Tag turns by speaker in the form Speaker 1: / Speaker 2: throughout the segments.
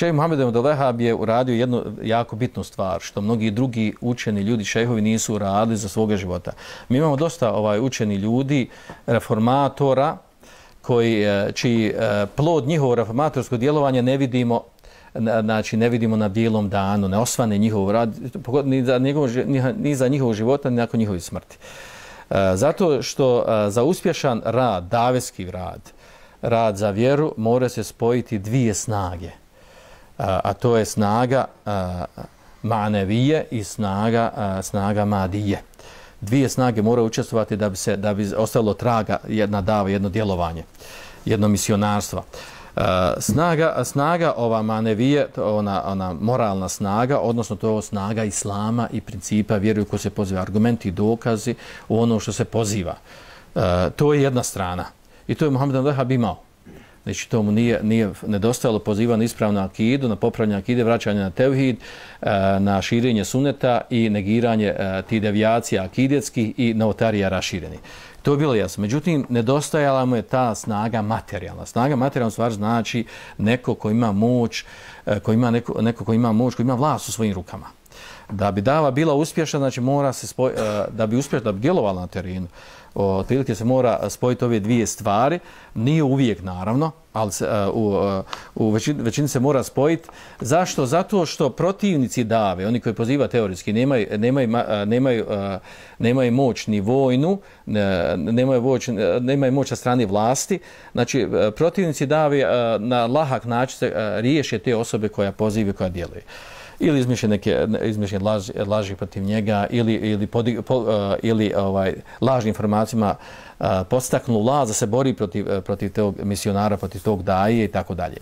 Speaker 1: Šejh Muhammed ibn Wahhab je uradio jednu jako bitnu stvar što mnogi drugi učeni ljudi šejhovi nisu uradili za svoga života. Mi imamo dosta ovaj učeni ljudi reformatora koji e, čiji e, plod njihovog reformatorskog djelovanja ne vidimo znači ne vidimo na bijelom danu, ne osvane njihov rad, ni za, njegov, ni za njihov života, ni nakon njihove smrti. E, zato što za uspješan rad, daveski rad, rad za vjeru, mora se spojiti dvije snage. A to je snaga manevije i snaga, snaga madije. Dvije snage mora učestvovati da bi se da bi ostalo traga jedna dava, jedno djelovanje, jedno misionarstvo. Uh, snaga snaga ova manevije ona ona moralna snaga odnosno to je snaga islama i principa vjeruju ko se poziva argumenti i dokazi u ono što se poziva uh, to je jedna strana i to je Muhammed al-Wahhab imao Znači, to mu nije, nije nedostajalo poziva na ispravnu akidu, na popravljanje akide, vraćanje na tevhid, e, na širenje suneta i negiranje e, ti devijacija akidetskih i novotarija rašireni. To je bilo jasno. Međutim, nedostajala mu je ta snaga materijalna. Snaga materijalna stvar znači neko ko ima moć, e, ko ima neko, neko ko ima moć, ko ima vlast u svojim rukama. Da bi dava bila uspješna, znači mora se spoj, e, da bi uspješna, da bi djelovala na terenu, otprilike se mora spojiti ove dvije stvari, nije uvijek naravno, ali se, e, u, e, u većini, većini se mora spojiti. Zašto? Zato što protivnici dave, oni koji poziva teorijski, nemaju, nemaju, nemaju, nemaju moć ni vojnu, nemaju moć, nemaju moć na strani vlasti, znači protivnici dave na lahak način se riješe te osobe koja pozive, koja djeluje ili izmišlja neke izmišlja laži, laži protiv njega ili ili podi, po, uh, ili ovaj lažnim informacijama eh, uh, postaknu da se bori protiv uh, protiv tog misionara protiv tog daje i tako dalje.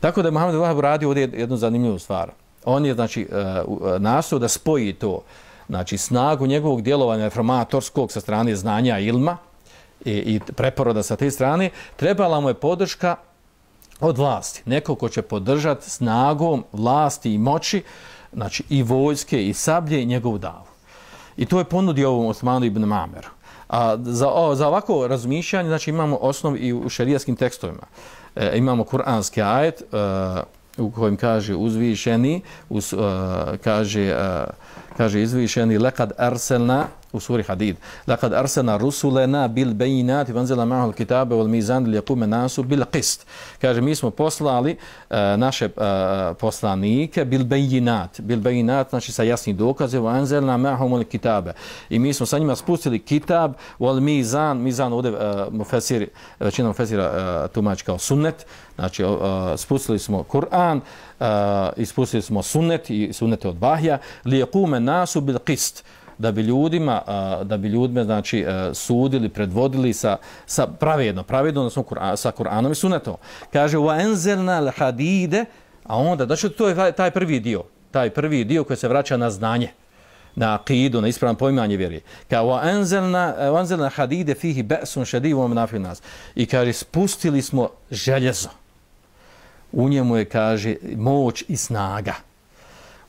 Speaker 1: Tako da Muhammed Vahab radi ovdje jednu zanimljivu stvar. On je znači uh, nastao da spoji to znači snagu njegovog djelovanja reformatorskog sa strane znanja ilma i, i preporoda sa te strane, trebala mu je podrška od vlasti. Neko ko će podržati snagom vlasti i moći, znači i vojske i sablje i njegovu davu. I to je ponudio ovom Osmanu ibn Mameru. A za, o, za ovako razmišljanje, znači imamo osnov i u šerijaskim tekstovima. E, imamo kuranski ajet e, u kojem kaže uzvišeni, uz, e, kaže, e, kaže izvišeni lekad arselna u suri Hadid. Lakad arsana rusulena bil bejinati vanzela mahal kitabe wal mizan li yakume nasu bil qist. Kaže, mi smo poslali uh, naše uh, poslanike bil bejinat. Bil bejinat, znači sa jasnim dokaze, vanzela mahal kitabe. I mi smo sa njima spustili kitab wal mizan, mizan ovdje uh, mufesir, većina mufesira uh, tumač kao sunnet, znači uh, spustili smo Kur'an, uh, ispustili smo sunnet i sunnete od bahja, li yakume nasu bil qist da bi ljudima da bi ljudme znači e, sudili predvodili sa sa pravedno pravedno odnosno Kur'an, sa Kur'anom i Sunnetom kaže wa anzalna al hadide a onda da to je taj prvi dio taj prvi dio koji se vraća na znanje na akidu, na ispravno poimanje vjeri. Ka wa anzalna e, wa anzalna hadide fihi ba'sun shadid wa manafin nas. I kaže spustili smo željezo. U njemu je kaže moć i snaga.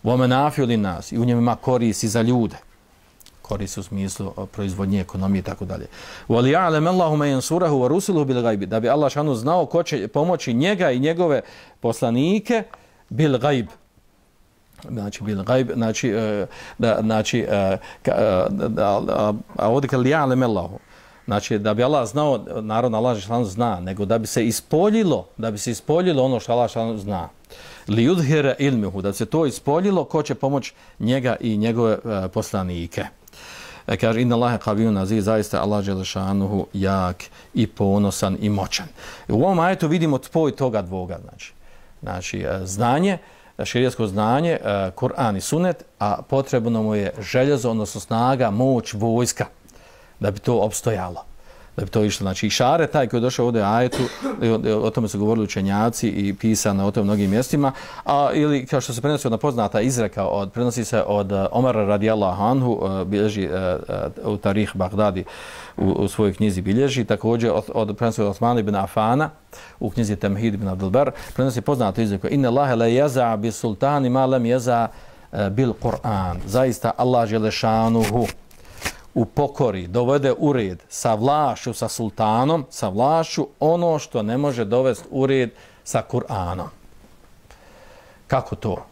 Speaker 1: Wa manafin nas. I u njemu ima korist za ljude koriste u smislu proizvodnje ekonomije i tako dalje. Wali ya'lam Allahu man yansurahu wa rusuluhu bil ghaib. Da bi Allah šanu znao ko će pomoći njega i njegove poslanike bil ghaib. Znači bil ghaib, znači e, da znači e, e, a, a ovdje kad ya'lam Allahu Znači, da bi Allah znao, naravno Allah šanu zna, nego da bi se ispoljilo, da bi se ispoljilo ono što Allah šanu zna. Li yudhira ilmihu, da bi se to ispoljilo, ko će pomoć njega i njegove uh, poslanike. E, kaže inna Allahe qavijun aziz, zaista Allah Đelešanuhu jak i ponosan i moćan. U ovom ajetu vidimo tvoj toga dvoga, znači, znači e, znanje, e, širijasko znanje, e, Kur'an i Sunet, a potrebno mu je željezo, odnosno snaga, moć, vojska, da bi to obstojalo da bi to išlo. Znači, šare, taj koji je došao ovdje ajetu, o tome su govorili učenjaci i pisano o tome mnogim mjestima, a ili kao što se prenosi od poznata izreka, od, prenosi se od uh, Omara radijallahu anhu, uh, bilježi uh, uh, u Tarih Bagdadi u, u svojoj knjizi bilježi, također od, od prenosi od Osmana ibn Afana u knjizi Temhid ibn Abdelbar, prenosi poznata izreka, inne Allahe le jeza bi sultani malem jeza uh, bil Kur'an. Zaista Allah želešanuhu u pokori, dovede u red sa vlašću, sa sultanom, sa vlašću, ono što ne može dovesti u red sa Kur'anom. Kako to?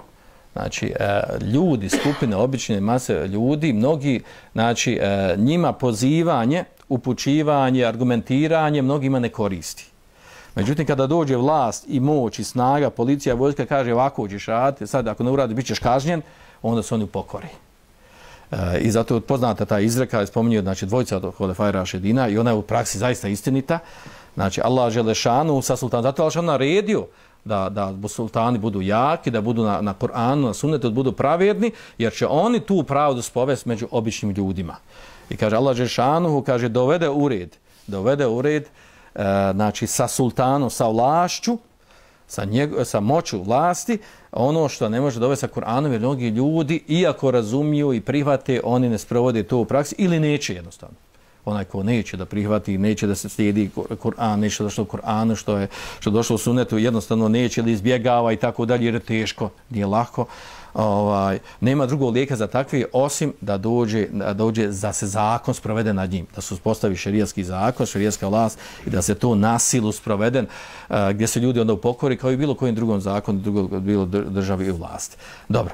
Speaker 1: Znači, e, ljudi, skupine, obične mase ljudi, mnogi, znači, e, njima pozivanje, upućivanje, argumentiranje, mnogima ne koristi. Međutim, kada dođe vlast i moć i snaga, policija, vojska kaže ovako ćeš raditi, sad ako ne uradi, bit ćeš kažnjen, onda se oni upokori. I zato je poznata ta izreka, je spominio znači, dvojica od Hodefajra Šedina i ona je u praksi zaista istinita. Znači, Allah Želešanu sa sultanom, zato je Allah naredio da, da sultani budu jaki, da budu na, na Koranu, na sunnetu, da budu pravjedni, jer će oni tu pravdu spovesti među običnim ljudima. I kaže Allah Želešanu, kaže, dovede u red, dovede u red, e, znači, sa sultanom, sa vlašću, sa, njego, sa moću vlasti, ono što ne može dovesti sa Kur'anom, jer mnogi ljudi, iako razumiju i prihvate, oni ne sprovode to u praksi ili neće jednostavno. Onaj ko neće da prihvati, neće da se slijedi Kur'an, neće da što Kur'an, što je što došlo u sunetu, jednostavno neće da izbjegava i tako dalje, jer je teško, nije lako ovaj, nema drugog lijeka za takve osim da dođe, da dođe da se zakon sprovede nad njim, da se uspostavi šerijski zakon, šerijska vlast i da se to nasilu sproveden eh, gdje se ljudi onda upokori kao i bilo kojim drugom zakonu, drugog, bilo državi i vlasti. Dobro.